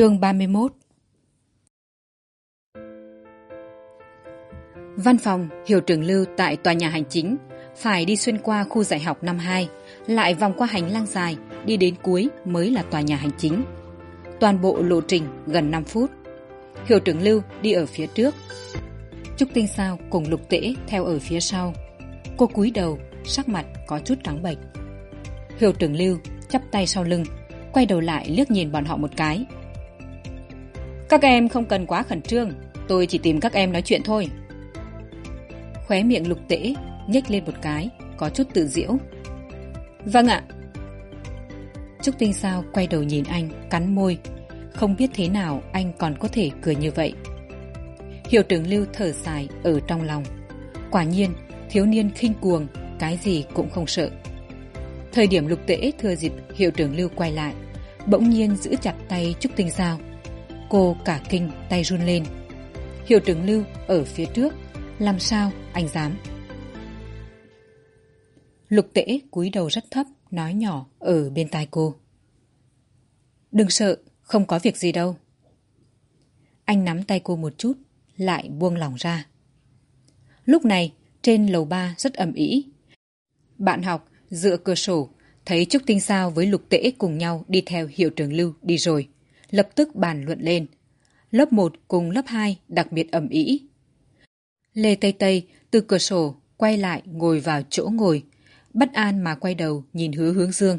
Chương ba mươi 31 Văn phòng Hiệu trưởng Lưu tại tòa nhà hành chính phải đi xuyên qua khu dạy học năm hai, lại vòng qua hành lang dài, đi đến cuối mới là tòa nhà hành chính. Toàn bộ lộ trình gần năm phút. Hiệu trưởng Lưu đi ở phía trước. Trúc Tinh Sao cùng Lục Tễ theo ở phía sau. Cô cúi đầu, sắc mặt có chút trắng bệch. Hiệu trưởng Lưu chắp tay sau lưng, quay đầu lại liếc nhìn bọn họ một cái. Các em không cần quá khẩn trương, tôi chỉ tìm các em nói chuyện thôi. Khóe miệng lục tễ, nhếch lên một cái, có chút tự diễu. Vâng ạ. Trúc Tinh Sao quay đầu nhìn anh, cắn môi. Không biết thế nào anh còn có thể cười như vậy. Hiệu trưởng Lưu thở dài ở trong lòng. Quả nhiên, thiếu niên khinh cuồng, cái gì cũng không sợ. Thời điểm lục tễ thừa dịp hiệu trưởng Lưu quay lại, bỗng nhiên giữ chặt tay Trúc Tinh Sao. Cô cả kinh tay run lên. Hiệu trưởng Lưu ở phía trước, làm sao anh dám? Lục tễ cúi đầu rất thấp, nói nhỏ ở bên tai cô. Đừng sợ, không có việc gì đâu. Anh nắm tay cô một chút, lại buông lỏng ra. Lúc này, trên lầu ba rất ẩm ĩ. Bạn học dựa cửa sổ, thấy Trúc Tinh Sao với Lục Tễ cùng nhau đi theo hiệu trưởng Lưu đi rồi, lập tức bàn luận lên. Lớp một cùng lớp hai đặc biệt ẩm ý Lê Tây Tây từ cửa sổ quay lại ngồi vào chỗ ngồi, bất an mà quay đầu nhìn hứa hướng dương.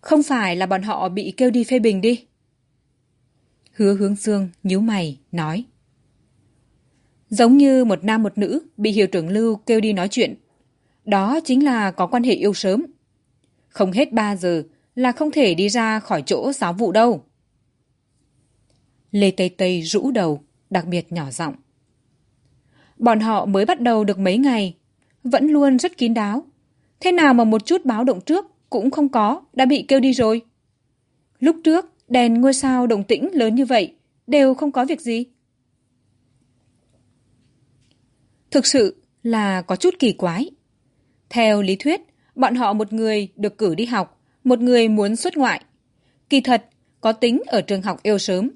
Không phải là bọn họ bị kêu đi phê bình đi. Hứa hướng dương nhíu mày, nói. Giống như một nam một nữ bị hiệu trưởng Lưu kêu đi nói chuyện. Đó chính là có quan hệ yêu sớm. Không hết ba giờ là không thể đi ra khỏi chỗ giáo vụ đâu. Lê Tây Tây rũ đầu, đặc biệt nhỏ giọng. Bọn họ mới bắt đầu được mấy ngày, vẫn luôn rất kín đáo. Thế nào mà một chút báo động trước cũng không có, đã bị kêu đi rồi. Lúc trước, đèn ngôi sao động tĩnh lớn như vậy, đều không có việc gì. Thực sự là có chút kỳ quái. Theo lý thuyết, bọn họ một người được cử đi học, một người muốn xuất ngoại. Kỳ thật, có tính ở trường học yêu sớm.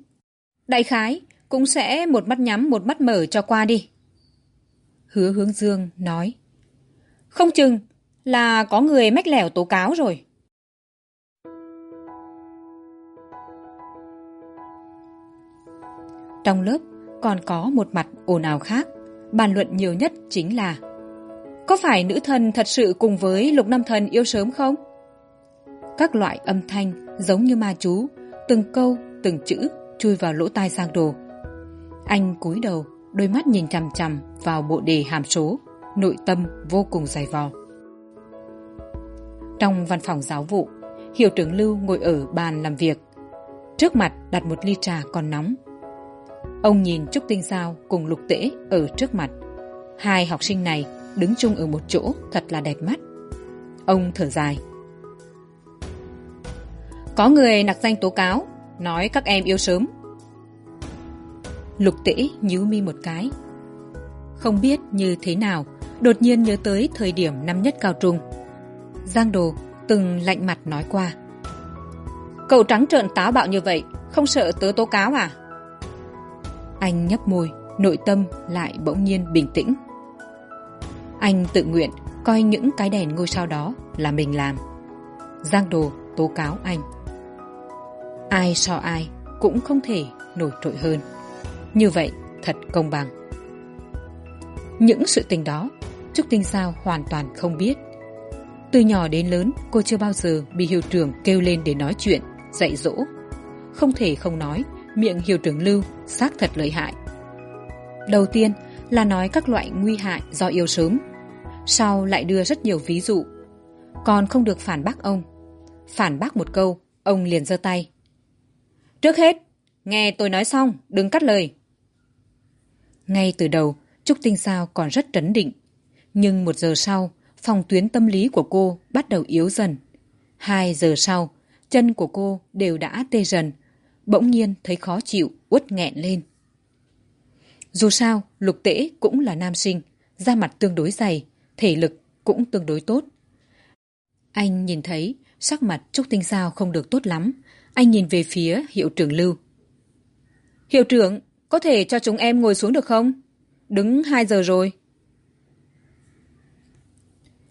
Đại khái cũng sẽ một mắt nhắm một mắt mở cho qua đi. Hứa hướng dương nói. Không chừng là có người mách lẻo tố cáo rồi. Trong lớp còn có một mặt ồn ào khác, bàn luận nhiều nhất chính là Có phải nữ thần thật sự cùng với lục nam thần yêu sớm không? Các loại âm thanh giống như ma chú, từng câu, từng chữ chui vào lỗ tai sang đồ. Anh cúi đầu, đôi mắt nhìn chằm chằm vào bộ đề hàm số, nội tâm vô cùng dày vò. Trong văn phòng giáo vụ, hiệu trưởng Lưu ngồi ở bàn làm việc. Trước mặt đặt một ly trà còn nóng. Ông nhìn Trúc Tinh Giao cùng Lục Tễ ở trước mặt. Hai học sinh này đứng chung ở một chỗ thật là đẹp mắt. Ông thở dài. Có người nặc danh tố cáo, nói các em yêu sớm. Lục Tễ nhíu mi một cái. Không biết như thế nào, đột nhiên nhớ tới thời điểm năm nhất cao trung. Giang Đồ từng lạnh mặt nói qua. Cậu trắng trợn táo bạo như vậy, không sợ tớ tố cáo à? Anh nhấp môi, nội tâm lại bỗng nhiên bình tĩnh. Anh tự nguyện coi những cái đèn ngôi sao đó là mình làm. Giang Đồ tố cáo anh. Ai so ai cũng không thể nổi trội hơn. Như vậy thật công bằng. Những sự tình đó, Trúc Tinh Sao hoàn toàn không biết. Từ nhỏ đến lớn, cô chưa bao giờ bị hiệu trưởng kêu lên để nói chuyện, dạy dỗ. Không thể không nói, miệng hiệu trưởng Lưu xác thật lợi hại. Đầu tiên là nói các loại nguy hại do yêu sớm. Sau lại đưa rất nhiều ví dụ. Còn không được phản bác ông. Phản bác một câu, ông liền giơ tay. Trước hết, nghe tôi nói xong, đừng cắt lời. Ngay từ đầu, Trúc Tinh Sao còn rất trấn định. Nhưng một giờ sau, phòng tuyến tâm lý của cô bắt đầu yếu dần. Hai giờ sau, chân của cô đều đã tê dần. Bỗng nhiên thấy khó chịu, uất nghẹn lên. Dù sao, lục tễ cũng là nam sinh, da mặt tương đối dày, thể lực cũng tương đối tốt. Anh nhìn thấy sắc mặt Trúc Tinh Sao không được tốt lắm, anh nhìn về phía hiệu trưởng lưu. Hiệu trưởng có thể cho chúng em ngồi xuống được không? Đứng hai giờ rồi.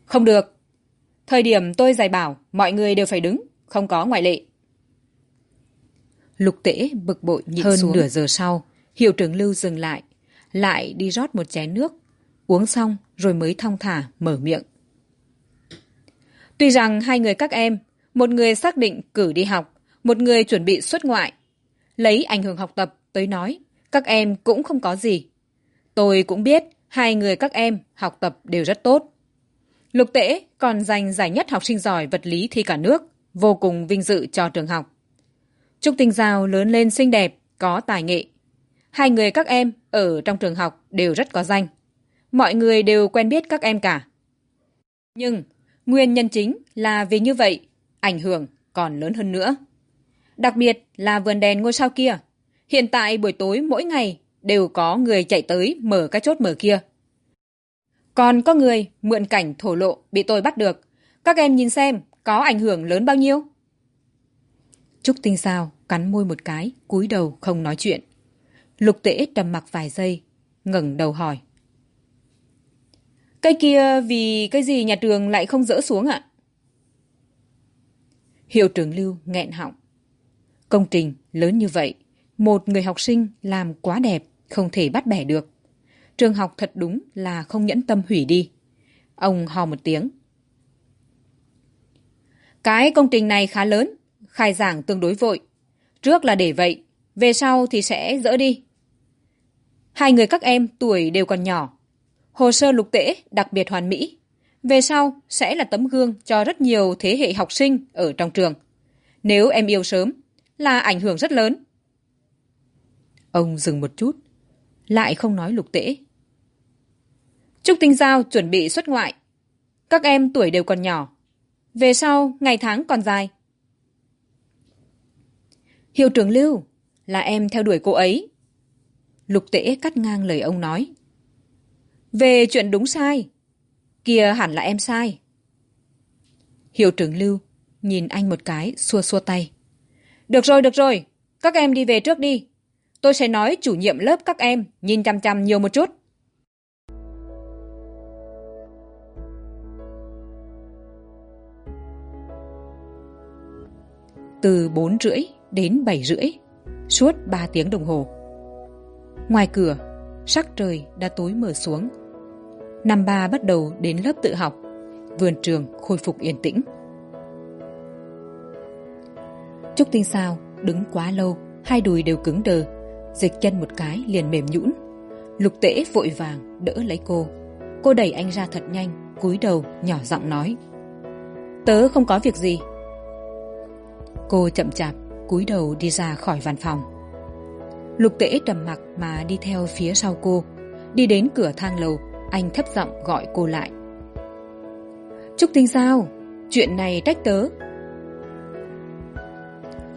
Không được. Thời điểm tôi dạy bảo mọi người đều phải đứng không có ngoại lệ. Lục tễ bực bội nhìn hơn xuống. nửa giờ sau hiệu trưởng lưu dừng lại lại đi rót một chén nước. Uống xong rồi mới thong thả mở miệng tuy rằng hai người các em, một người xác định cử đi học, một người chuẩn bị xuất ngoại. Lấy ảnh hưởng học tập tới nói, các em cũng không có gì. Tôi cũng biết hai người các em học tập đều rất tốt. Lục tễ còn giành giải nhất học sinh giỏi vật lý thi cả nước, vô cùng vinh dự cho trường học. Trúc tinh giao lớn lên xinh đẹp, có tài nghệ. Hai người các em ở trong trường học đều rất có danh. Mọi người đều quen biết các em cả. Nhưng nguyên nhân chính là vì như vậy, ảnh hưởng còn lớn hơn nữa. Đặc biệt là vườn đèn ngôi sao kia. Hiện tại buổi tối mỗi ngày đều có người chạy tới mở các chốt mở kia. Còn có người mượn cảnh thổ lộ bị tôi bắt được. Các em nhìn xem có ảnh hưởng lớn bao nhiêu. Trúc tinh sao cắn môi một cái, cúi đầu không nói chuyện. Lục tễ trầm mặc vài giây, ngẩng đầu hỏi cây kia vì cái gì nhà trường lại không dỡ xuống ạ? Hiệu trưởng lưu nghẹn họng. Công trình lớn như vậy, một người học sinh làm quá đẹp, không thể bắt bẻ được. Trường học thật đúng là không nhẫn tâm hủy đi. Ông hò một tiếng. Cái công trình này khá lớn, khai giảng tương đối vội. Trước là để vậy, về sau thì sẽ dỡ đi. Hai người các em tuổi đều còn nhỏ hồ sơ lục tễ, đặc biệt hoàn mỹ. Về sau, sẽ là tấm gương cho rất nhiều thế hệ học sinh ở trong trường. Nếu em yêu sớm, là ảnh hưởng rất lớn. Ông dừng một chút, lại không nói lục tễ. Trúc tinh giao chuẩn bị xuất ngoại. Các em tuổi đều còn nhỏ. Về sau, ngày tháng còn dài. Hiệu trưởng lưu, là em theo đuổi cô ấy. Lục tễ cắt ngang lời ông nói về chuyện đúng sai. Kia hẳn là em sai. Hiệu trưởng lưu nhìn anh một cái, xua xua tay. Được rồi được rồi. Các em đi về trước đi. Tôi sẽ nói chủ nhiệm lớp các em nhìn chăm chăm nhiều một chút. Từ bốn rưỡi đến bảy rưỡi, suốt ba tiếng đồng hồ. Ngoài cửa, sắc trời đã tối mờ xuống năm ba bắt đầu đến lớp tự học. Vườn trường khôi phục yên tĩnh. Trúc tinh sao đứng quá lâu, hai đùi đều cứng đờ, dịch chân một cái liền mềm nhũn. Lục tễ vội vàng đỡ lấy cô. Cô đẩy anh ra thật nhanh, cúi đầu nhỏ giọng nói, tớ không có việc gì. Cô chậm chạp, cúi đầu đi ra khỏi văn phòng. Lục tễ trầm mặc mà đi theo phía sau cô. Đi đến cửa thang lầu anh thấp giọng gọi cô lại. Trúc tinh sao, chuyện này trách tớ.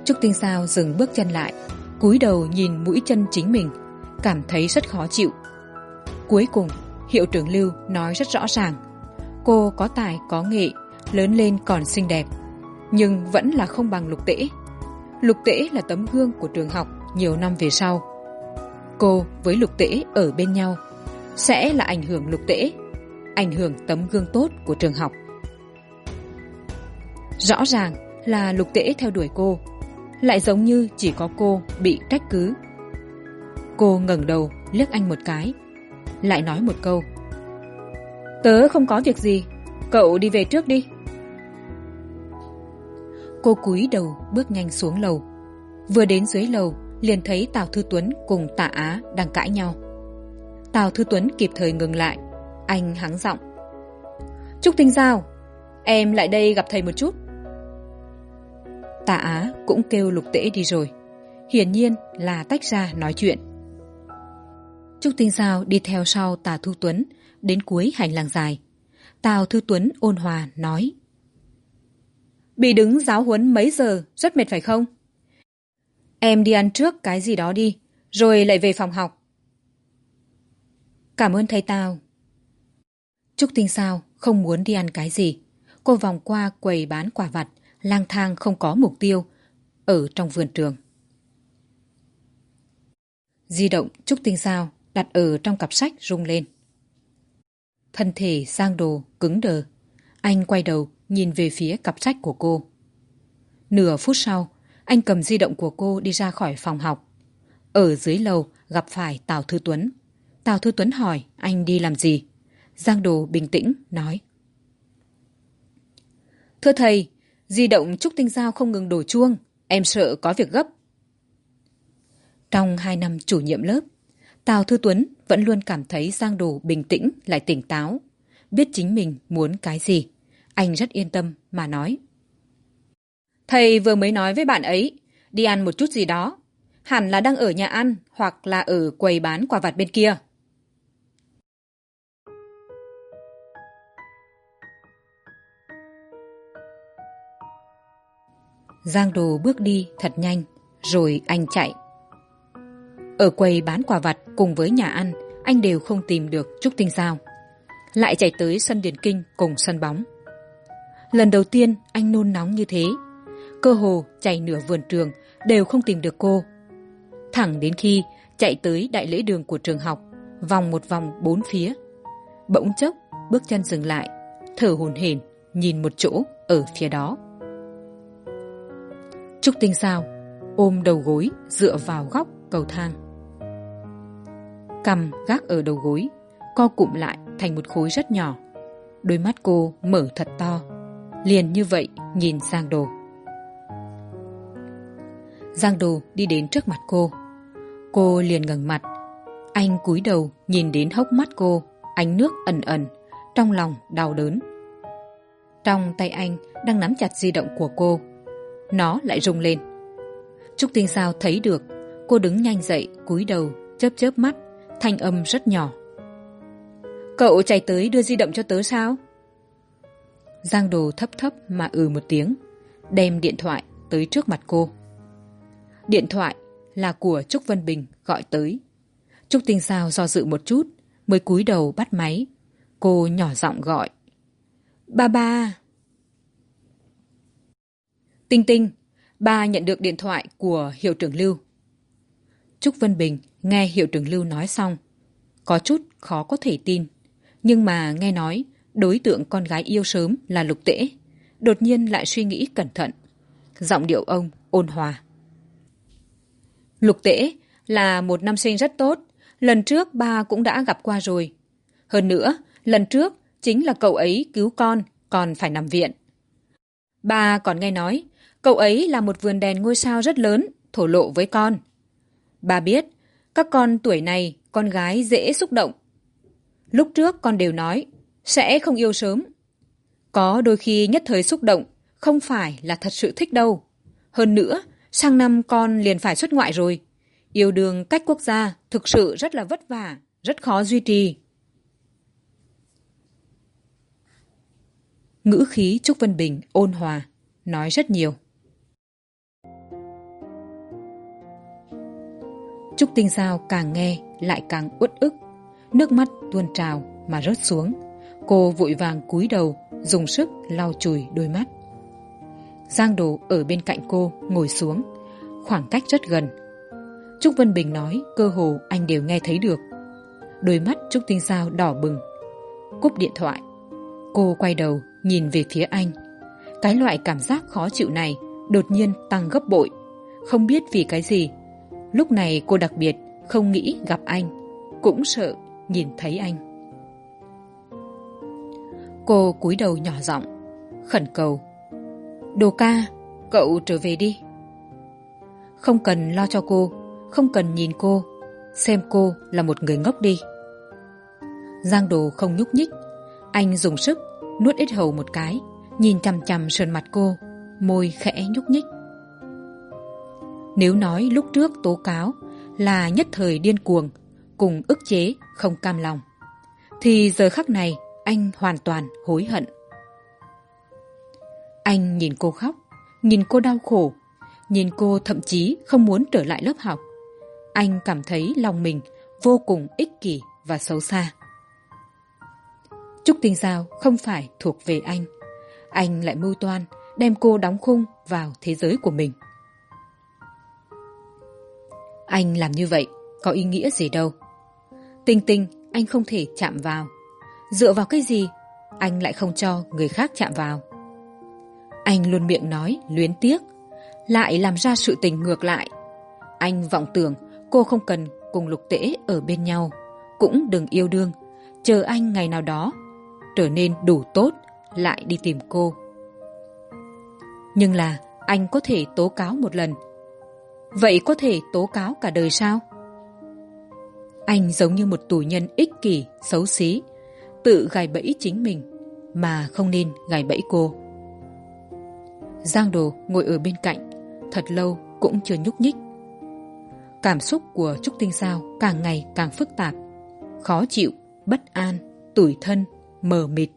Trúc tinh sao dừng bước chân lại, cúi đầu nhìn mũi chân chính mình, cảm thấy rất khó chịu. Cuối cùng, hiệu trưởng lưu nói rất rõ ràng. Cô có tài, có nghệ, lớn lên còn xinh đẹp, nhưng vẫn là không bằng lục tễ. Lục tễ là tấm gương của trường học nhiều năm về sau. Cô với lục tễ ở bên nhau sẽ là ảnh hưởng lục tễ, ảnh hưởng tấm gương tốt của trường học. Rõ ràng là lục tễ theo đuổi cô, lại giống như chỉ có cô bị trách cứ. Cô ngẩng đầu liếc anh một cái, lại nói một câu. Tớ không có việc gì, cậu đi về trước đi. Cô cúi đầu bước nhanh xuống lầu. Vừa đến dưới lầu, liền thấy tào thư tuấn cùng tạ á đang cãi nhau tào thư tuấn kịp thời ngừng lại. Anh hắng giọng. Trúc tinh giao, em lại đây gặp thầy một chút. Tạ á cũng kêu lục tễ đi rồi. Hiển nhiên là tách ra nói chuyện. Trúc tinh giao đi theo sau tào thư tuấn đến cuối hành lang dài. Tào thư tuấn ôn hòa nói, bị đứng giáo huấn mấy giờ, rất mệt phải không? Em đi ăn trước cái gì đó đi, rồi lại về phòng học cảm ơn thầy tao trúc tinh sao, không muốn đi ăn cái gì. Cô vòng qua quầy bán quả vặt, lang thang không có mục tiêu, ở trong vườn trường. Di động trúc tinh sao, đặt ở trong cặp sách rung lên. Thân thể giang đồ cứng đờ. Anh quay đầu nhìn về phía cặp sách của cô. Nửa phút sau, anh cầm di động của cô đi ra khỏi phòng học. Ở dưới lầu gặp phải tào thư tuấn tào thư tuấn hỏi, anh đi làm gì? Giang đồ bình tĩnh nói, thưa thầy, di động trúc tinh giao không ngừng đổ chuông, em sợ có việc gấp. Trong hai năm chủ nhiệm lớp, tào thư tuấn vẫn luôn cảm thấy giang đồ bình tĩnh, lại tỉnh táo, biết chính mình muốn cái gì. Anh rất yên tâm mà nói, thầy vừa mới nói với bạn ấy, đi ăn một chút gì đó, hẳn là đang ở nhà ăn hoặc là ở quầy bán quả vặt bên kia. Giang đồ bước đi thật nhanh, rồi anh chạy. Ở quầy bán quả vặt cùng với nhà ăn, anh đều không tìm được trúc tinh sao lại chạy tới sân điền kinh cùng sân bóng. Lần đầu tiên anh nôn nóng như thế, cơ hồ chạy nửa vườn trường đều không tìm được cô. Thẳng đến khi chạy tới đại lễ đường của trường học, vòng một vòng bốn phía, bỗng chốc bước chân dừng lại, thở hồn hển, nhìn một chỗ ở phía đó trúc tinh sao, ôm đầu gối dựa vào góc cầu thang. Cằm gác ở đầu gối, co cụm lại thành một khối rất nhỏ. Đôi mắt cô mở thật to, liền như vậy nhìn giang đồ. Giang đồ đi đến trước mặt cô. Cô liền ngẩng mặt. Anh cúi đầu nhìn đến hốc mắt cô, ánh nước ẩn ẩn, trong lòng đau đớn. Trong tay anh đang nắm chặt di động của cô nó lại rung lên. Trúc tinh sao thấy được, cô đứng nhanh dậy, cúi đầu, chớp chớp mắt, thanh âm rất nhỏ. Cậu chạy tới đưa di động cho tớ sao? Giang đồ thấp thấp mà ừ một tiếng, đem điện thoại tới trước mặt cô. Điện thoại là của trúc vân bình gọi tới. Trúc tinh sao do dự một chút, mới cúi đầu bắt máy. Cô nhỏ giọng gọi, ba ba tinh tinh, ba nhận được điện thoại của hiệu trưởng lưu. Trúc vân bình nghe hiệu trưởng lưu nói xong, có chút khó có thể tin. Nhưng mà nghe nói, đối tượng con gái yêu sớm là lục tễ, đột nhiên lại suy nghĩ cẩn thận. Giọng điệu ông ôn hòa. Lục tễ là một nam sinh rất tốt, lần trước ba cũng đã gặp qua rồi. Hơn nữa, lần trước chính là cậu ấy cứu con, còn phải nằm viện. Ba còn nghe nói cậu ấy là một vườn đèn ngôi sao rất lớn, thổ lộ với con. Bà biết, các con tuổi này, con gái dễ xúc động. Lúc trước con đều nói, sẽ không yêu sớm. Có đôi khi nhất thời xúc động, không phải là thật sự thích đâu. Hơn nữa, sang năm con liền phải xuất ngoại rồi. Yêu đương cách quốc gia thực sự rất là vất vả, rất khó duy trì. Ngữ khí trúc vân bình ôn hòa, nói rất nhiều. Trúc tinh sao càng nghe lại càng uất ức. Nước mắt tuôn trào mà rớt xuống. Cô vội vàng cúi đầu, dùng sức lau chùi đôi mắt. Giang đồ ở bên cạnh cô ngồi xuống, khoảng cách rất gần. Trúc vân bình nói, cơ hồ anh đều nghe thấy được. Đôi mắt trúc tinh sao đỏ bừng. Cúp điện thoại. Cô quay đầu nhìn về phía anh. Cái loại cảm giác khó chịu này đột nhiên tăng gấp bội. Không biết vì cái gì lúc này cô đặc biệt không nghĩ gặp anh, cũng sợ nhìn thấy anh. Cô cúi đầu nhỏ giọng, khẩn cầu, đồ ca, cậu trở về đi. Không cần lo cho cô, không cần nhìn cô, xem cô là một người ngốc đi. Giang đồ không nhúc nhích, anh dùng sức nuốt ít hầu một cái, nhìn chằm chằm sườn mặt cô, môi khẽ nhúc nhích nếu nói lúc trước tố cáo là nhất thời điên cuồng, cùng ức chế không cam lòng, thì giờ khắc này anh hoàn toàn hối hận. Anh nhìn cô khóc, nhìn cô đau khổ, nhìn cô thậm chí không muốn trở lại lớp học. Anh cảm thấy lòng mình vô cùng ích kỷ và xấu xa. Trúc tinh giao không phải thuộc về anh. Anh lại mưu toan đem cô đóng khung vào thế giới của mình anh làm như vậy có ý nghĩa gì đâu. Tinh tinh, anh không thể chạm vào. Dựa vào cái gì, anh lại không cho người khác chạm vào. Anh luôn miệng nói, luyến tiếc, lại làm ra sự tình ngược lại. Anh vọng tưởng cô không cần cùng lục tễ ở bên nhau, cũng đừng yêu đương, chờ anh ngày nào đó trở nên đủ tốt lại đi tìm cô. Nhưng là anh có thể tố cáo một lần vậy có thể tố cáo cả đời sao? Anh giống như một tù nhân ích kỷ, xấu xí, tự gài bẫy chính mình, mà không nên gài bẫy cô. Giang đồ ngồi ở bên cạnh, thật lâu cũng chưa nhúc nhích. Cảm xúc của trúc tinh sao càng ngày càng phức tạp, khó chịu, bất an, tủi thân, mờ mịt.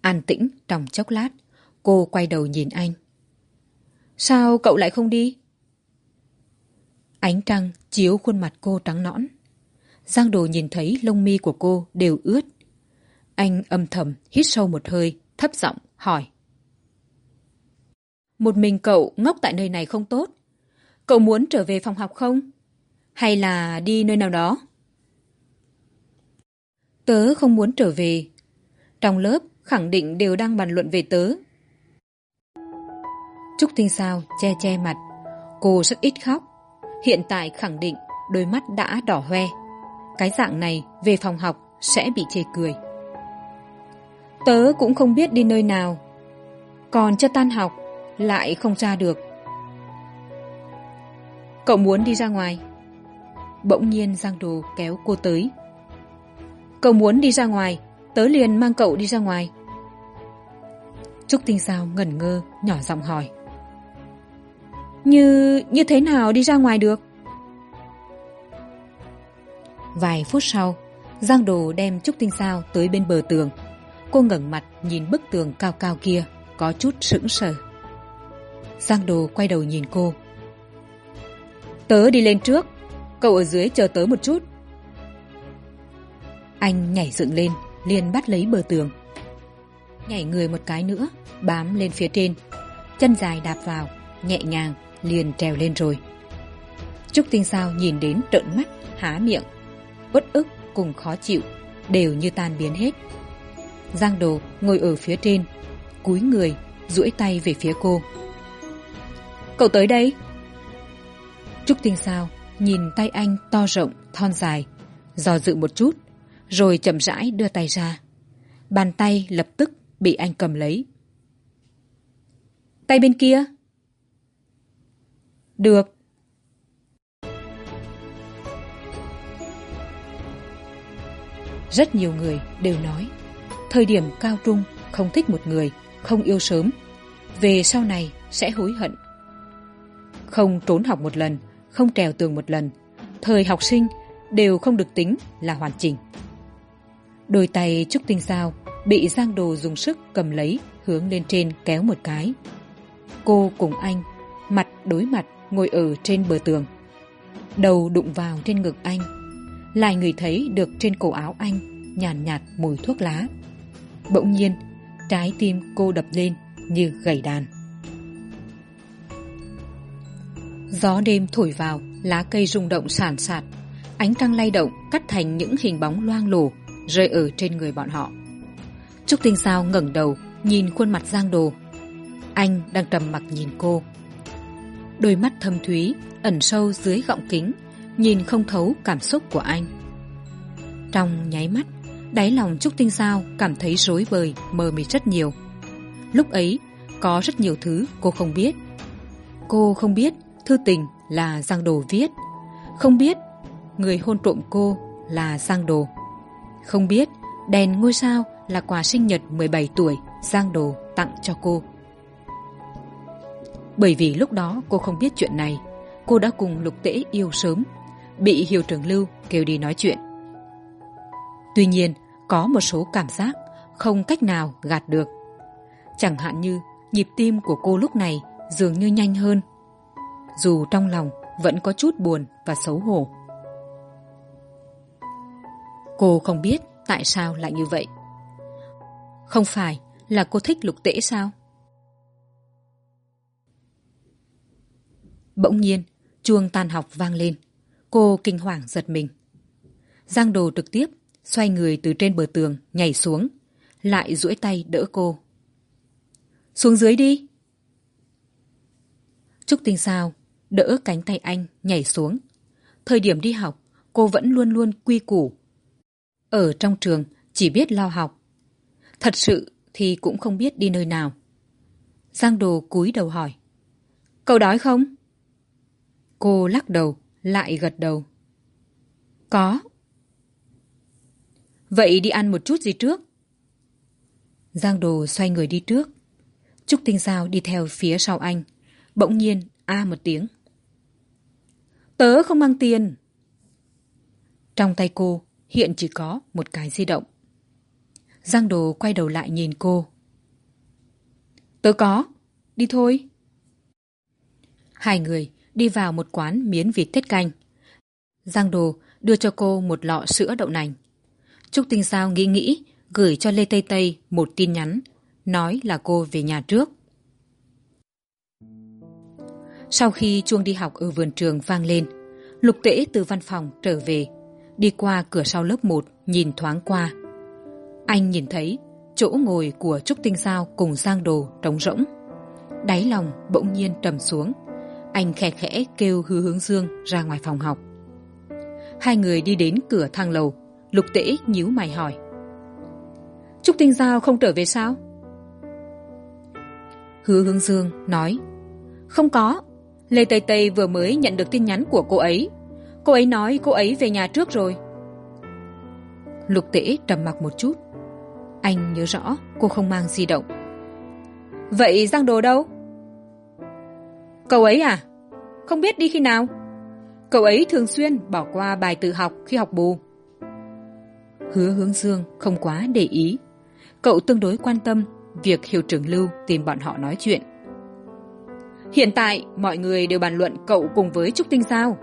An tĩnh trong chốc lát cô quay đầu nhìn anh. Sao cậu lại không đi? Ánh trăng chiếu khuôn mặt cô trắng nõn. Giang đồ nhìn thấy lông mi của cô đều ướt. Anh âm thầm hít sâu một hơi, thấp giọng hỏi. Một mình cậu ngốc tại nơi này không tốt. Cậu muốn trở về phòng học không? Hay là đi nơi nào đó? Tớ không muốn trở về. Trong lớp khẳng định đều đang bàn luận về tớ trúc tinh sao che che mặt. Cô rất ít khóc. Hiện tại khẳng định đôi mắt đã đỏ hoe. Cái dạng này về phòng học sẽ bị chê cười. Tớ cũng không biết đi nơi nào. Còn cho tan học lại không ra được. Cậu muốn đi ra ngoài. Bỗng nhiên giang đồ kéo cô tới. Cậu muốn đi ra ngoài, tớ liền mang cậu đi ra ngoài. Trúc tinh sao ngẩn ngơ, nhỏ giọng hỏi như như thế nào đi ra ngoài được? Vài phút sau giang đồ đem trúc tinh sao tới bên bờ tường. Cô ngẩng mặt nhìn bức tường cao cao kia có chút sững sờ. Giang đồ quay đầu nhìn cô. Tớ đi lên trước cậu ở dưới chờ tớ một chút. Anh nhảy dựng lên liền bắt lấy bờ tường. Nhảy người một cái nữa bám lên phía trên. Chân dài đạp vào nhẹ nhàng liền trèo lên rồi. Trúc tinh sao nhìn đến trợn mắt, há miệng, uất ức cùng khó chịu đều như tan biến hết. Giang đồ ngồi ở phía trên, cúi người, duỗi tay về phía cô. Cậu tới đây. Trúc tinh sao nhìn tay anh to rộng, thon dài dò dự một chút, rồi chậm rãi đưa tay ra. Bàn tay lập tức bị anh cầm lấy. Tay bên kia được. Rất nhiều người đều nói, thời điểm cao trung không thích một người, không yêu sớm, về sau này sẽ hối hận. Không trốn học một lần, không trèo tường một lần, thời học sinh đều không được tính là hoàn chỉnh. Đôi tay trúc tinh sao bị giang đồ dùng sức cầm lấy, hướng lên trên kéo một cái. Cô cùng anh mặt đối mặt ngồi ở trên bờ tường. Đầu đụng vào trên ngực anh lại người thấy được trên cổ áo anh nhàn nhạt, nhạt mùi thuốc lá. Bỗng nhiên trái tim cô đập lên như gầy đàn. Gió đêm thổi vào lá cây rung động sàn sạt ánh trăng lay động cắt thành những hình bóng loang lổ rơi ở trên người bọn họ. Trúc tinh sao ngẩng đầu nhìn khuôn mặt giang đồ. Anh đang trầm mặc nhìn cô đôi mắt thâm thúy, ẩn sâu dưới gọng kính, nhìn không thấu cảm xúc của anh. Trong nháy mắt, đáy lòng trúc tinh sao cảm thấy rối bời, mờ mịt rất nhiều. Lúc ấy, có rất nhiều thứ cô không biết. Cô không biết thư tình là giang đồ viết. Không biết người hôn trộm cô là giang đồ. Không biết đèn ngôi sao là quà sinh nhật bảy tuổi giang đồ tặng cho cô bởi vì lúc đó cô không biết chuyện này, cô đã cùng lục tễ yêu sớm, bị hiệu trưởng lưu kêu đi nói chuyện. Tuy nhiên, có một số cảm giác không cách nào gạt được. Chẳng hạn như nhịp tim của cô lúc này dường như nhanh hơn, dù trong lòng vẫn có chút buồn và xấu hổ. Cô không biết tại sao lại như vậy. Không phải là cô thích lục tễ sao? Bỗng nhiên, chuông tan học vang lên. Cô kinh hoàng giật mình. Giang đồ trực tiếp xoay người từ trên bờ tường nhảy xuống, lại duỗi tay đỡ cô. Xuống dưới đi. Trúc tinh sao, đỡ cánh tay anh nhảy xuống. Thời điểm đi học, cô vẫn luôn luôn quy củ. Ở trong trường, chỉ biết lo học. Thật sự thì cũng không biết đi nơi nào. Giang đồ cúi đầu hỏi, cậu đói không? Cô lắc đầu, lại gật đầu. Có. Vậy đi ăn một chút gì trước? Giang đồ xoay người đi trước. Trúc tinh giao đi theo phía sau anh. Bỗng nhiên, a một tiếng. Tớ không mang tiền. Trong tay cô, hiện chỉ có một cái di động. Giang đồ quay đầu lại nhìn cô. Tớ có. Đi thôi. Hai người đi vào một quán miến vịt tiết canh. Giang đồ đưa cho cô một lọ sữa đậu nành. Trúc tinh sao nghĩ nghĩ, gửi cho lê tây tây một tin nhắn, nói là cô về nhà trước. Sau khi chuông đi học ở vườn trường vang lên, lục tễ từ văn phòng trở về, đi qua cửa sau lớp một nhìn thoáng qua. Anh nhìn thấy chỗ ngồi của trúc tinh sao cùng giang đồ trống rỗng. Đáy lòng bỗng nhiên trầm xuống anh khe khẽ kêu hứa hướng dương ra ngoài phòng học. Hai người đi đến cửa thang lầu. Lục tễ nhíu mày hỏi. Trúc tinh giao không trở về sao? Hứa hướng dương nói. Không có. Lê tây tây vừa mới nhận được tin nhắn của cô ấy. Cô ấy nói cô ấy về nhà trước rồi. Lục tễ trầm mặc một chút. Anh nhớ rõ, cô không mang di động. Vậy giang đồ đâu? Cậu ấy à? Không biết đi khi nào. Cậu ấy thường xuyên bỏ qua bài tự học khi học bù. Hứa hướng dương không quá để ý. Cậu tương đối quan tâm việc hiệu trưởng lưu tìm bọn họ nói chuyện. Hiện tại, mọi người đều bàn luận cậu cùng với trúc tinh sao?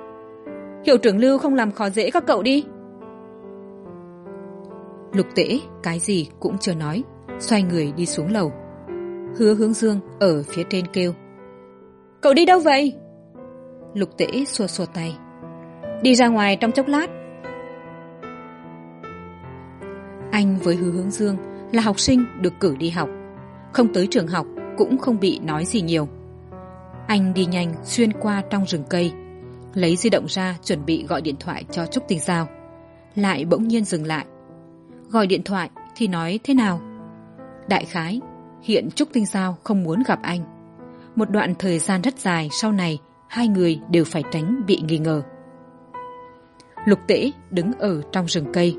Hiệu trưởng lưu không làm khó dễ các cậu đi. Lục tễ cái gì cũng chưa nói, xoay người đi xuống lầu. Hứa hướng dương ở phía trên kêu. Cậu đi đâu vậy? Lục tễ xua xua tay. Đi ra ngoài trong chốc lát. Anh với hứa hướng dương là học sinh được cử đi học. Không tới trường học cũng không bị nói gì nhiều. Anh đi nhanh xuyên qua trong rừng cây, lấy di động ra chuẩn bị gọi điện thoại cho trúc tinh giao. Lại bỗng nhiên dừng lại. Gọi điện thoại thì nói thế nào? Đại khái, hiện trúc tinh giao không muốn gặp anh. Một đoạn thời gian rất dài sau này hai người đều phải tránh bị nghi ngờ. Lục tễ đứng ở trong rừng cây,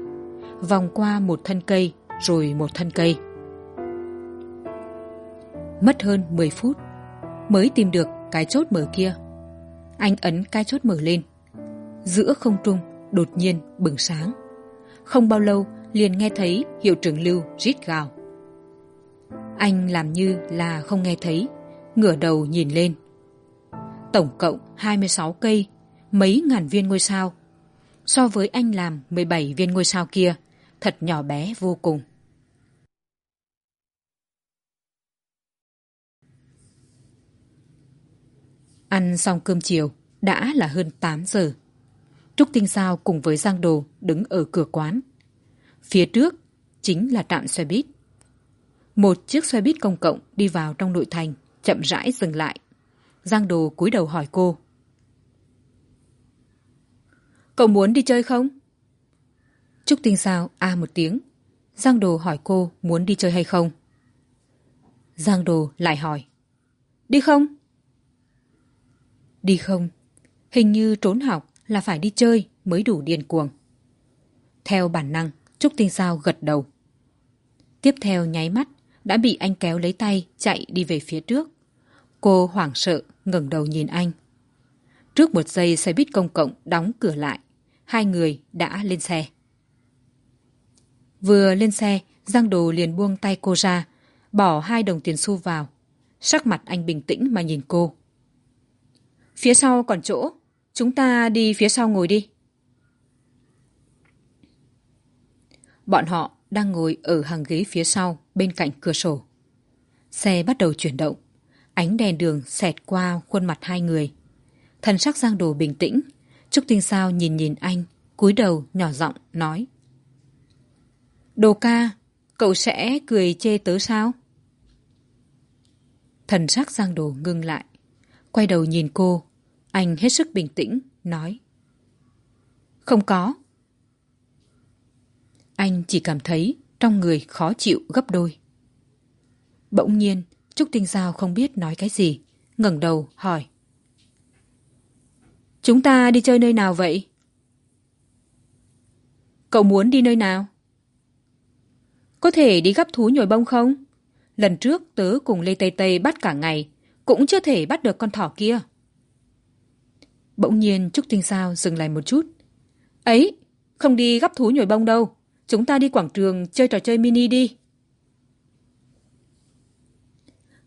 vòng qua một thân cây rồi một thân cây. Mất hơn mười phút mới tìm được cái chốt mở kia. Anh ấn cái chốt mở lên. Giữa không trung đột nhiên bừng sáng. Không bao lâu liền nghe thấy hiệu trưởng lưu rít gào. Anh làm như là không nghe thấy, ngửa đầu nhìn lên tổng cộng hai mươi sáu cây, mấy ngàn viên ngôi sao. So với anh làm mười bảy viên ngôi sao kia, thật nhỏ bé vô cùng. Ăn xong cơm chiều, đã là hơn tám giờ. Trúc tinh sao cùng với giang đồ đứng ở cửa quán. Phía trước chính là trạm xe buýt. Một chiếc xe buýt công cộng đi vào trong nội thành, chậm rãi dừng lại giang đồ cúi đầu hỏi cô. Cậu muốn đi chơi không? Trúc tinh sao a một tiếng. Giang đồ hỏi cô muốn đi chơi hay không. Giang đồ lại hỏi. Đi không? Đi không. Hình như trốn học là phải đi chơi mới đủ điên cuồng. Theo bản năng trúc tinh sao gật đầu. Tiếp theo nháy mắt, đã bị anh kéo lấy tay chạy đi về phía trước. Cô hoảng sợ ngẩng đầu nhìn anh. Trước một giây xe buýt công cộng đóng cửa lại, hai người đã lên xe. Vừa lên xe, giang đồ liền buông tay cô ra, bỏ hai đồng tiền xu vào. Sắc mặt anh bình tĩnh mà nhìn cô. Phía sau còn chỗ? Chúng ta đi phía sau ngồi đi. Bọn họ đang ngồi ở hàng ghế phía sau bên cạnh cửa sổ. Xe bắt đầu chuyển động ánh đèn đường xẹt qua khuôn mặt hai người. Thần sắc giang đồ bình tĩnh. Trúc tinh sao nhìn nhìn anh, cúi đầu nhỏ giọng nói. Đồ ca, cậu sẽ cười chê tớ sao? Thần sắc giang đồ ngưng lại. Quay đầu nhìn cô, anh hết sức bình tĩnh, nói. Không có. Anh chỉ cảm thấy trong người khó chịu gấp đôi. Bỗng nhiên trúc tinh giao không biết nói cái gì, ngẩng đầu, hỏi. Chúng ta đi chơi nơi nào vậy? Cậu muốn đi nơi nào? Có thể đi gấp thú nhồi bông không? Lần trước tớ cùng lê tây tây bắt cả ngày, cũng chưa thể bắt được con thỏ kia. Bỗng nhiên trúc tinh sao dừng lại một chút. Ấy, không đi gấp thú nhồi bông đâu. Chúng ta đi quảng trường chơi trò chơi mini đi.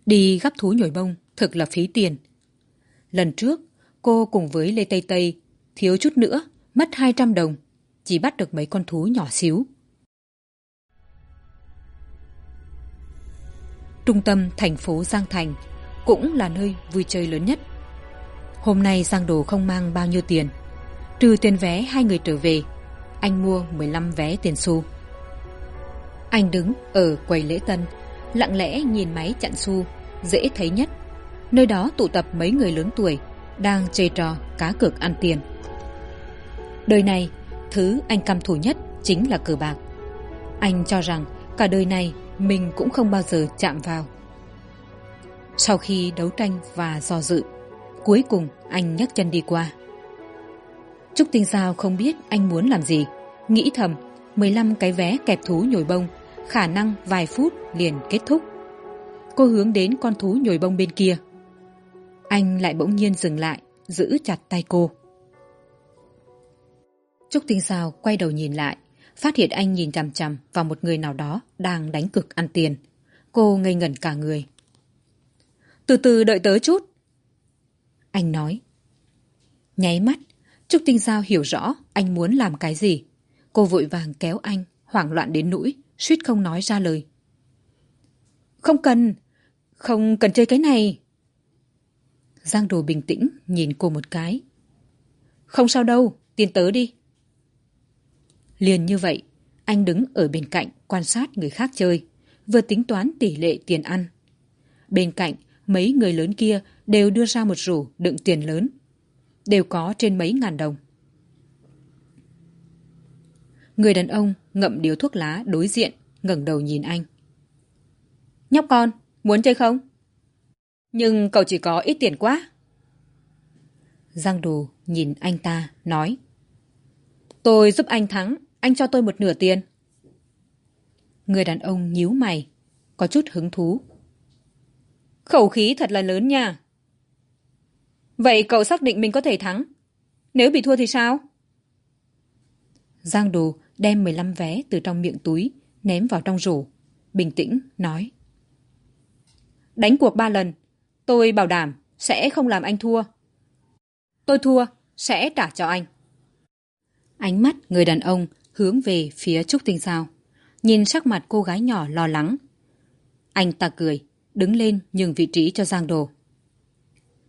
Đi gấp thú nhồi bông, thực là phí tiền. Lần trước, cô cùng với lê tây tây thiếu chút nữa mất hai trăm đồng, chỉ bắt được mấy con thú nhỏ xíu. Trung tâm thành phố giang thành cũng là nơi vui chơi lớn nhất. Hôm nay giang đồ không mang bao nhiêu tiền, trừ tiền vé hai người trở về, anh mua mười lăm vé tiền xu. Anh đứng ở quầy lễ tân, lặng lẽ nhìn máy chặn xu dễ thấy nhất. Nơi đó tụ tập mấy người lớn tuổi, đang chơi trò cá cược ăn tiền. Đời này, thứ anh căm thù nhất chính là cờ bạc. Anh cho rằng cả đời này mình cũng không bao giờ chạm vào. Sau khi đấu tranh và do dự, cuối cùng anh nhấc chân đi qua. Trúc tinh giao không biết anh muốn làm gì, nghĩ thầm, mười lăm cái vé kẹp thú nhồi bông, khả năng vài phút liền kết thúc cô hướng đến con thú nhồi bông bên kia. Anh lại bỗng nhiên dừng lại, giữ chặt tay cô. Trúc tinh sao quay đầu nhìn lại, phát hiện anh nhìn chằm chằm vào một người nào đó đang đánh cực ăn tiền. Cô ngây ngẩn cả người. Từ từ đợi tớ chút. Anh nói. Nháy mắt, trúc tinh giao hiểu rõ anh muốn làm cái gì. Cô vội vàng kéo anh, hoảng loạn đến nỗi suýt không nói ra lời không cần. Không cần chơi cái này. Giang đồ bình tĩnh nhìn cô một cái. Không sao đâu, tiền tớ đi. Liền như vậy, anh đứng ở bên cạnh quan sát người khác chơi, vừa tính toán tỷ lệ tiền ăn. Bên cạnh, mấy người lớn kia đều đưa ra một rủ đựng tiền lớn. Đều có trên mấy ngàn đồng. Người đàn ông ngậm điếu thuốc lá đối diện, ngẩng đầu nhìn anh nhóc con muốn chơi không? Nhưng cậu chỉ có ít tiền quá. Giang đồ nhìn anh ta nói. Tôi giúp anh thắng anh cho tôi một nửa tiền. Người đàn ông nhíu mày có chút hứng thú. Khẩu khí thật là lớn nha. Vậy cậu xác định mình có thể thắng. Nếu bị thua thì sao? Giang đồ đem mười lăm vé từ trong miệng túi ném vào trong rổ bình tĩnh nói đánh cuộc ba lần. Tôi bảo đảm sẽ không làm anh thua. Tôi thua, sẽ trả cho anh. Ánh mắt người đàn ông hướng về phía trúc tinh sao. Nhìn sắc mặt cô gái nhỏ lo lắng. Anh ta cười, đứng lên nhường vị trí cho giang đồ.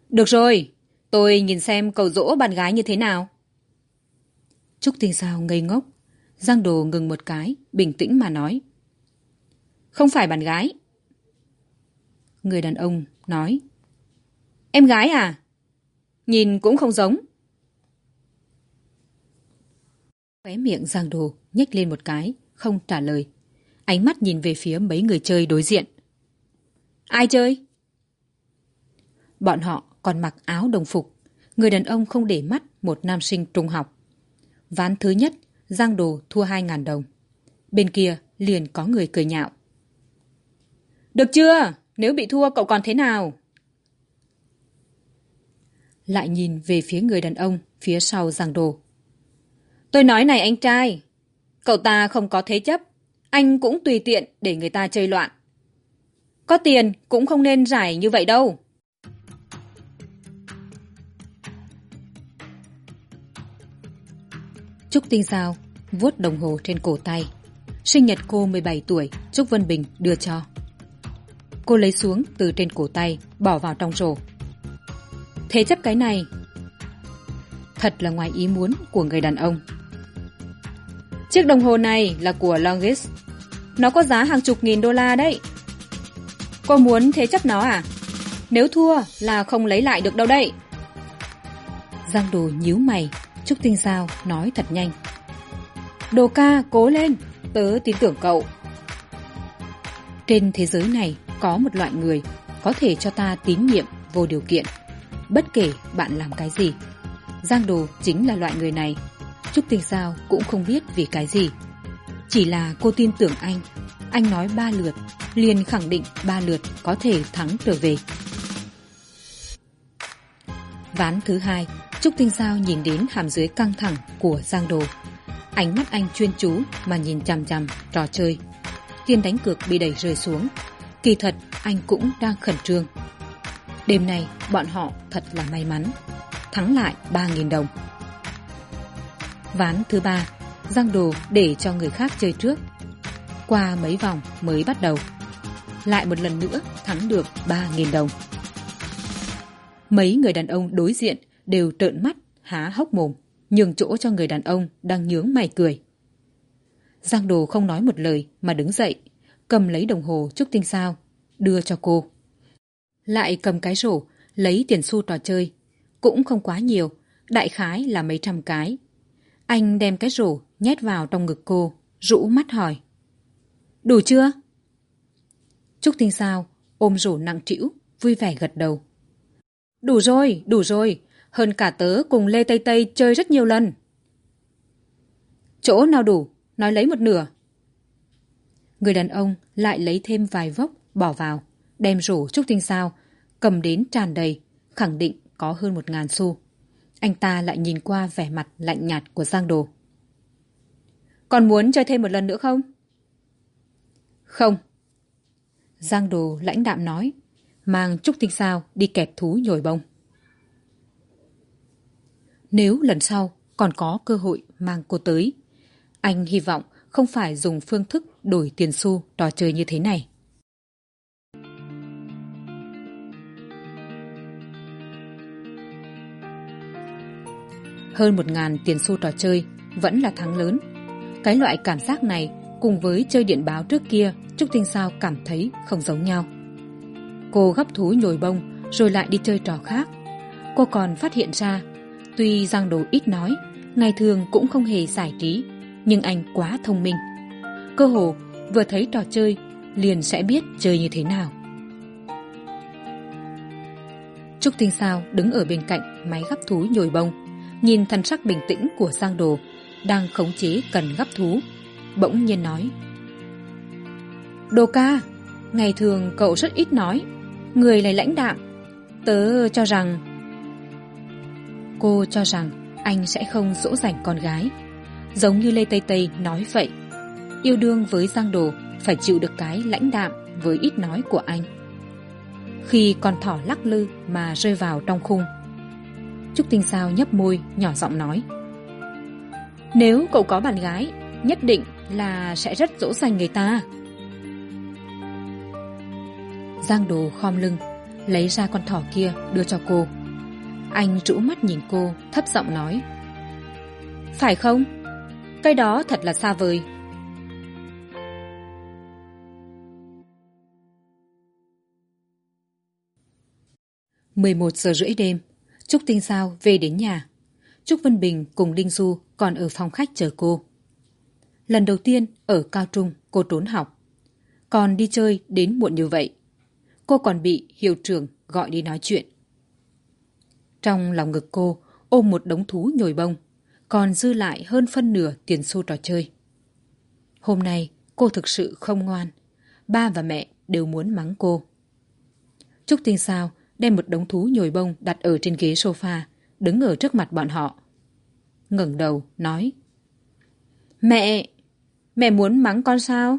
Được rồi, tôi nhìn xem cầu dỗ bạn gái như thế nào. Trúc tinh sao ngây ngốc. Giang đồ ngừng một cái, bình tĩnh mà nói. Không phải bạn gái người đàn ông nói, em gái à nhìn cũng không giống. Khóe miệng giang đồ nhếch lên một cái, không trả lời. Ánh mắt nhìn về phía mấy người chơi đối diện. Ai chơi? Bọn họ còn mặc áo đồng phục. Người đàn ông không để mắt một nam sinh trung học. Ván thứ nhất, giang đồ thua hai ngàn đồng. Bên kia liền có người cười nhạo. Được chưa? Nếu bị thua, cậu còn thế nào? Lại nhìn về phía người đàn ông, phía sau giang đồ. Tôi nói này, anh trai. Cậu ta không có thế chấp. Anh cũng tùy tiện để người ta chơi loạn. Có tiền cũng không nên giải như vậy đâu. Trúc tinh giao vuốt đồng hồ trên cổ tay. Sinh nhật cô m bảy tuổi, trúc vân bình đưa cho cô lấy xuống từ trên cổ tay, bỏ vào trong rổ. Thế chấp cái này. Thật là ngoài ý muốn của người đàn ông. Chiếc đồng hồ này là của longis. Nó có giá hàng chục nghìn đô la đấy. Cô muốn thế chấp nó à? Nếu thua là không lấy lại được đâu đấy. Giang đồ nhíu mày, trúc tinh sao nói thật nhanh. Đồ ca cố lên, tớ tin tưởng cậu. Trên thế giới này có một loại người có thể cho ta tín nhiệm vô điều kiện. Bất kể bạn làm cái gì, giang đồ chính là loại người này. Trúc tinh sao cũng không biết vì cái gì. Chỉ là cô tin tưởng anh. Anh nói ba lượt, liền khẳng định ba lượt có thể thắng trở về. Ván thứ hai, trúc tinh sao nhìn đến hàm dưới căng thẳng của giang đồ. Ánh mắt anh chuyên chú mà nhìn chằm chằm trò chơi. Tiền đánh cược bị đẩy rơi xuống kỳ thật, anh cũng đang khẩn trương. Đêm nay, bọn họ thật là may mắn, thắng lại ba nghìn đồng. Ván thứ ba giang đồ để cho người khác chơi trước. Qua mấy vòng mới bắt đầu. Lại một lần nữa thắng được ba nghìn đồng. Mấy người đàn ông đối diện đều trợn mắt, há hốc mồm, nhường chỗ cho người đàn ông đang nhướng mày cười. Giang đồ không nói một lời mà đứng dậy cầm lấy đồng hồ trúc tinh sao đưa cho cô. Lại cầm cái rổ, lấy tiền xu trò chơi. Cũng không quá nhiều, đại khái là mấy trăm cái. Anh đem cái rổ nhét vào trong ngực cô, rũ mắt hỏi. Đủ chưa? Trúc tinh sao ôm rổ nặng trĩu, vui vẻ gật đầu. Đủ rồi đủ rồi. Hơn cả tớ cùng lê tây tây chơi rất nhiều lần. Chỗ nào đủ, nói lấy một nửa người đàn ông lại lấy thêm vài vốc bỏ vào, đem rổ trúc tinh sao, cầm đến tràn đầy, khẳng định có hơn một ngàn xu. Anh ta lại nhìn qua vẻ mặt lạnh nhạt của giang đồ. Còn muốn chơi thêm một lần nữa không? Không. Giang đồ lãnh đạm nói, mang trúc tinh sao đi kẹp thú nhồi bông. Nếu lần sau còn có cơ hội mang cô tới, anh hy vọng không phải dùng phương thức đổi tiền xu, trò chơi như thế này. Hơn một ngàn tiền xu trò chơi vẫn là thắng lớn. Cái loại cảm giác này cùng với chơi điện báo trước kia, trúc tinh sao cảm thấy không giống nhau. Cô gấp thú nhồi bông rồi lại đi chơi trò khác. Cô còn phát hiện ra, tuy giang đồ ít nói, ngày thường cũng không hề giải trí nhưng anh quá thông minh. Cơ hồ, vừa thấy trò chơi, liền sẽ biết chơi như thế nào. Trúc tinh sao đứng ở bên cạnh, máy gấp thú nhồi bông, nhìn thần sắc bình tĩnh của giang đồ, đang khống chế cần gấp thú, bỗng nhiên nói. Đồ ca, ngày thường cậu rất ít nói, người này lãnh đạm, tớ cho rằng, cô cho rằng anh sẽ không dỗ dành con gái giống như lê tây tây nói vậy, yêu đương với giang đồ phải chịu được cái lãnh đạm với ít nói của anh. Khi con thỏ lắc lư mà rơi vào trong khung, trúc tinh sao nhấp môi nhỏ giọng nói, nếu cậu có bạn gái, nhất định là sẽ rất dỗ dành người ta. Giang đồ khom lưng, lấy ra con thỏ kia đưa cho cô. Anh rũ mắt nhìn cô, thấp giọng nói, phải không? Cái đó thật là xa vời. Mười một giờ rưỡi đêm, trúc tinh sao về đến nhà. Trúc vân bình cùng đinh du còn ở phòng khách chờ cô. Lần đầu tiên ở cao trung, cô trốn học. Còn đi chơi đến muộn như vậy. Cô còn bị hiệu trưởng gọi đi nói chuyện. Trong lòng ngực cô ôm một đống thú nhồi bông còn dư lại hơn phân nửa tiền xu trò chơi. Hôm nay, cô thực sự không ngoan. Ba và mẹ đều muốn mắng cô. Trúc tinh sao, đem một đống thú nhồi bông đặt ở trên ghế sofa, đứng ở trước mặt bọn họ. Ngẩng đầu, nói, mẹ mẹ muốn mắng con sao?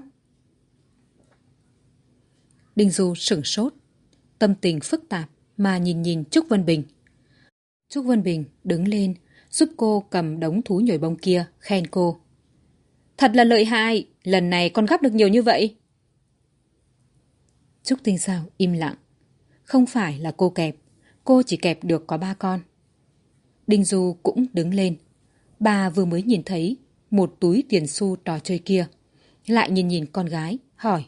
Đinh du sửng sốt, tâm tình phức tạp mà nhìn nhìn trúc vân bình. Trúc vân bình đứng lên giúp cô cầm đống thú nhồi bông kia khen cô thật là lợi hại lần này con gắp được nhiều như vậy trúc tinh sao im lặng không phải là cô kẹp cô chỉ kẹp được có ba con Đinh Du cũng đứng lên. Bà vừa mới nhìn thấy một túi tiền xu trò chơi kia. Lại nhìn nhìn con gái, hỏi.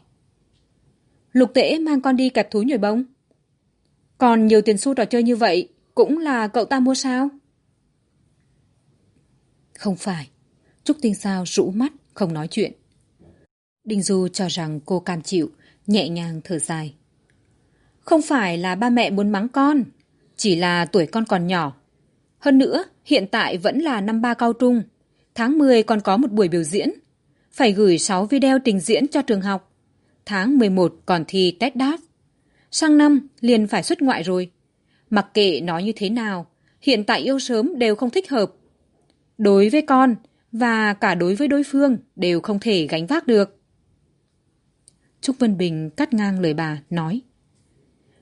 Lục tễ mang con đi kẹp thú nhồi bông. Còn nhiều tiền xu trò chơi như vậy, cũng là cậu ta mua sao? Không phải. Trúc Tinh Sao rũ mắt, không nói chuyện. Đinh Du cho rằng cô cam chịu, nhẹ nhàng thở dài. Không phải là ba mẹ muốn mắng con, chỉ là tuổi con còn nhỏ. Hơn nữa, hiện tại vẫn là năm ba cao trung. Tháng 10 còn có một buổi biểu diễn. Phải gửi 6 video trình diễn cho trường học. Tháng 11 còn thi test đát. Sang năm liền phải xuất ngoại rồi. Mặc kệ nói như thế nào, hiện tại yêu sớm đều không thích hợp. Đối với con và cả đối với đối phương đều không thể gánh vác được. Trúc Vân Bình cắt ngang lời bà, nói.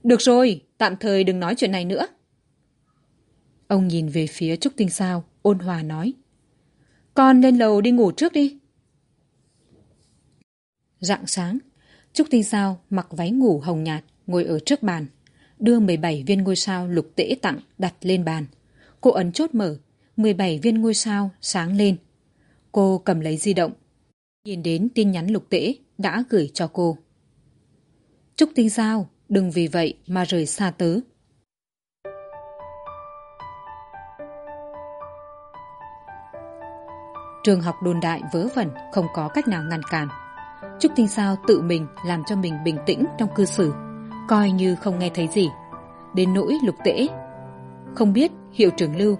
Được rồi, tạm thời đừng nói chuyện này nữa. Ông nhìn về phía Trúc Tinh Sao, ôn hòa nói. Con lên lầu đi ngủ trước đi. Rạng sáng, Trúc Tinh Sao mặc váy ngủ hồng nhạt, ngồi ở trước bàn, đưa 17 viên ngôi sao lục tễ tặng đặt lên bàn. Cô ấn chốt mở, 17 viên ngôi sao sáng lên. Cô cầm lấy di động, nhìn đến tin nhắn lục tễ đã gửi cho cô. Trúc Tinh Sao, đừng vì vậy mà rời xa tớ. Trường học đồn đại vớ vẩn, không có cách nào ngăn cản. Trúc Tinh Sao tự mình làm cho mình bình tĩnh trong cư xử, coi như không nghe thấy gì. Đến nỗi lục tễ. Không biết hiệu trưởng Lưu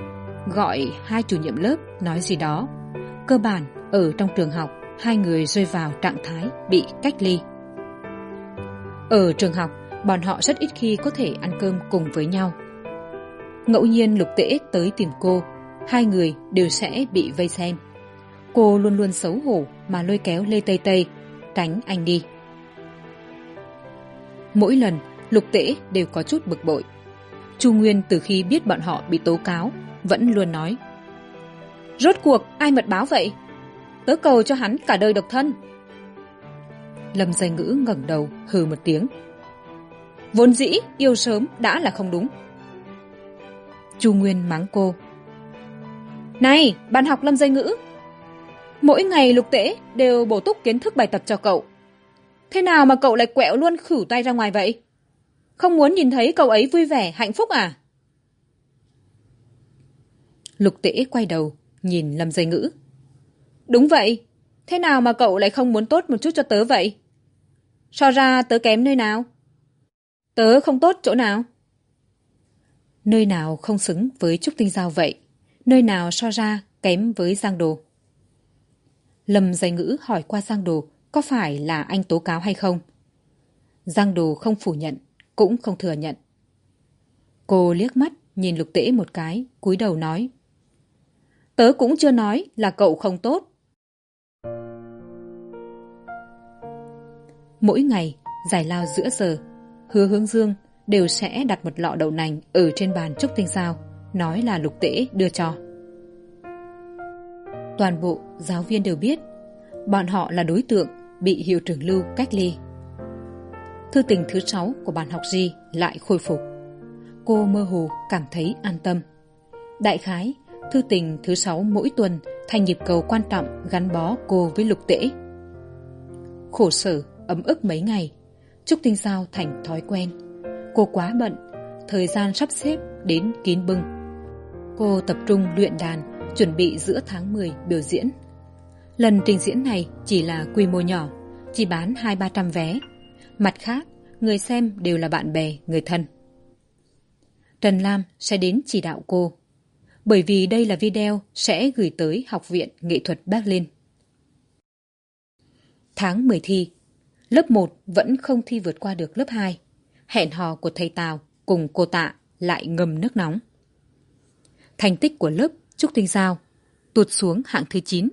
gọi hai chủ nhiệm lớp nói gì đó. Cơ bản, ở trong trường học, hai người rơi vào trạng thái bị cách ly. Ở trường học, bọn họ rất ít khi có thể ăn cơm cùng với nhau. Ngẫu nhiên lục tễ tới tìm cô, hai người đều sẽ bị vây xem. Cô luôn luôn xấu hổ mà lôi kéo Lê Tây Tây, tránh anh đi. Mỗi lần, lục tễ đều có chút bực bội. Chu Nguyên từ khi biết bọn họ bị tố cáo, vẫn luôn nói. Rốt cuộc ai mật báo vậy? Tớ cầu cho hắn cả đời độc thân. Lâm Danh Ngữ ngẩng đầu hừ một tiếng. Vốn dĩ yêu sớm đã là không đúng. Chu Nguyên mắng cô. Này, bạn học Lâm Danh Ngữ, mỗi ngày lục tễ đều bổ túc kiến thức bài tập cho cậu thế nào mà cậu lại quẹo luôn khử tay ra ngoài vậy không muốn nhìn thấy cậu ấy vui vẻ hạnh phúc à lục tễ quay đầu nhìn lâm dây ngữ đúng vậy thế nào mà cậu lại không muốn tốt một chút cho tớ vậy so ra tớ kém nơi nào tớ không tốt chỗ nào nơi nào không xứng với trúc tinh giao vậy nơi nào so ra kém với giang đồ Lâm dây ngữ hỏi qua Giang Đồ có phải là anh tố cáo hay không. Giang Đồ không phủ nhận, cũng không thừa nhận. Cô liếc mắt nhìn lục tễ một cái, cúi đầu nói. Tớ cũng chưa nói là cậu không tốt. Mỗi ngày, giải lao giữa giờ, hứa hướng dương đều sẽ đặt một lọ đậu nành ở trên bàn trúc tinh sao, nói là lục tễ đưa cho. Toàn bộ giáo viên đều biết bọn họ là đối tượng bị hiệu trưởng lưu cách ly. Thư tình thứ sáu của bạn học Di lại khôi phục. Cô mơ hồ cảm thấy an tâm. Đại khái, thư tình thứ sáu mỗi tuần thành nhịp cầu quan trọng gắn bó cô với lục tễ. Khổ sở, ấm ức mấy ngày, Trúc Tinh Giao thành thói quen. Cô quá bận, thời gian sắp xếp đến kín bưng. Cô tập trung luyện đàn chuẩn bị giữa tháng 10 biểu diễn. Lần trình diễn này chỉ là quy mô nhỏ, chỉ bán hai ba trăm vé. Mặt khác, người xem đều là bạn bè, người thân. Trần Lam sẽ đến chỉ đạo cô. Bởi vì đây là video sẽ gửi tới Học viện Nghệ thuật Berlin. Tháng 10 thi, lớp 1 vẫn không thi vượt qua được lớp 2. Hẹn hò của thầy Tào cùng cô Tạ lại ngầm nước nóng. Thành tích của lớp Trúc Tinh Giao tụt xuống hạng thứ chín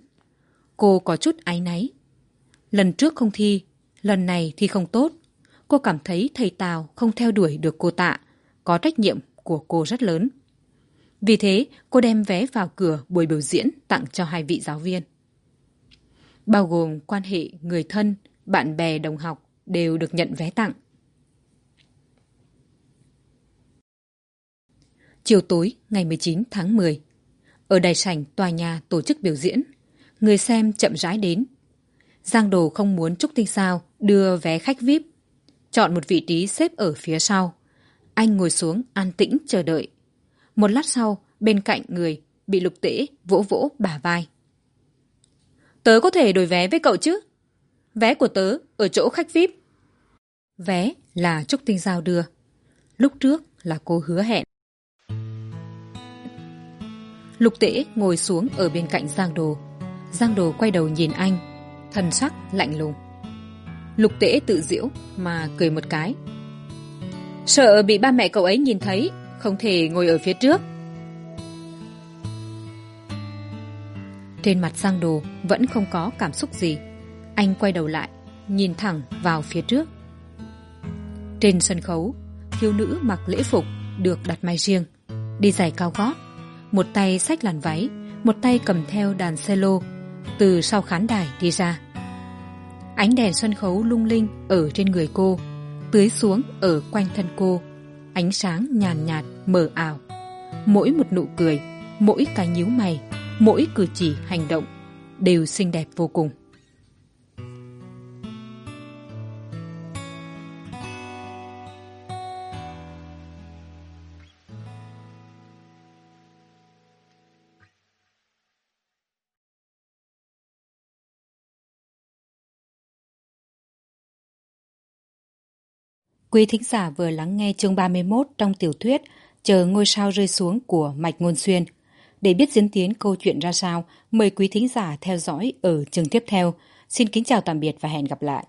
Cô có chút áy náy. Lần trước không thi, lần này thi không tốt. Cô cảm thấy thầy Tào không theo đuổi được cô tạ, có trách nhiệm của cô rất lớn. Vì thế, cô đem vé vào cửa buổi biểu diễn tặng cho hai vị giáo viên. Bao gồm quan hệ người thân, bạn bè đồng học đều được nhận vé tặng. Chiều tối ngày 19 tháng 10, ở đài sảnh tòa nhà tổ chức biểu diễn, người xem chậm rãi đến. Giang Đồ không muốn Trúc Tinh Sao đưa vé khách VIP, chọn một vị trí xếp ở phía sau. Anh ngồi xuống an tĩnh chờ đợi. Một lát sau, bên cạnh người bị lục tễ vỗ vỗ bả vai. Tớ có thể đổi vé với cậu chứ? Vé của tớ ở chỗ khách VIP. Vé là Trúc Tinh Giao đưa. Lúc trước là cô hứa hẹn. Lục tễ ngồi xuống ở bên cạnh Giang Đồ. Giang Đồ quay đầu nhìn anh, thần sắc lạnh lùng. Lục tễ tự diễu mà cười một cái. Sợ bị ba mẹ cậu ấy nhìn thấy, không thể ngồi ở phía trước. Trên mặt Giang Đồ vẫn không có cảm xúc gì. Anh quay đầu lại, nhìn thẳng vào phía trước. Trên sân khấu, thiếu nữ mặc lễ phục được đặt may riêng, đi giày cao gót, một tay xách làn váy, một tay cầm theo đàn cello, từ sau khán đài đi ra. Ánh đèn sân khấu lung linh ở trên người cô, tưới xuống ở quanh thân cô, ánh sáng nhàn nhạt, mờ ảo. Mỗi một nụ cười, mỗi cái nhíu mày, mỗi cử chỉ hành động đều xinh đẹp vô cùng. Quý thính giả vừa lắng nghe chương 31 trong tiểu thuyết Chờ ngôi sao rơi xuống của Mạch Ngôn Xuyên. Để biết diễn tiến câu chuyện ra sao, mời quý thính giả theo dõi ở chương tiếp theo. Xin kính chào tạm biệt và hẹn gặp lại.